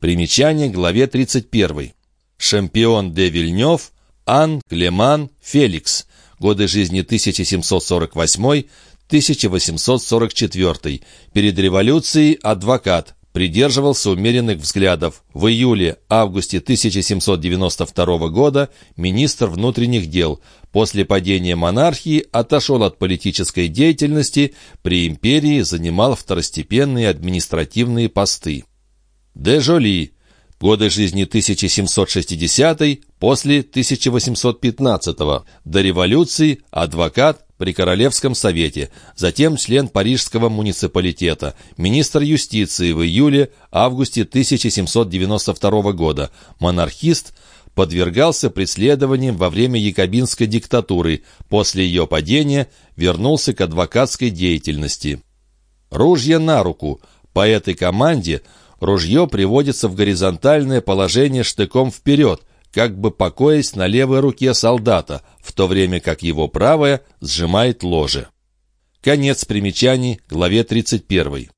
Примечание к главе 31. Шампион де Вильнев, Ан, Клеман, Феликс. Годы жизни 1748-1844. Перед революцией адвокат. Придерживался умеренных взглядов. В июле-августе 1792 года министр внутренних дел. После падения монархии отошел от политической деятельности, при империи занимал второстепенные административные посты. Де Жоли. Годы жизни 1760 после 1815 -го. До революции адвокат при Королевском совете, затем член Парижского муниципалитета, министр юстиции в июле-августе 1792 года, монархист, подвергался преследованиям во время якобинской диктатуры, после ее падения вернулся к адвокатской деятельности. Ружья на руку. По этой команде ружье приводится в горизонтальное положение штыком вперед, как бы покоясь на левой руке солдата, в то время как его правая сжимает ложе. Конец примечаний, главе 31.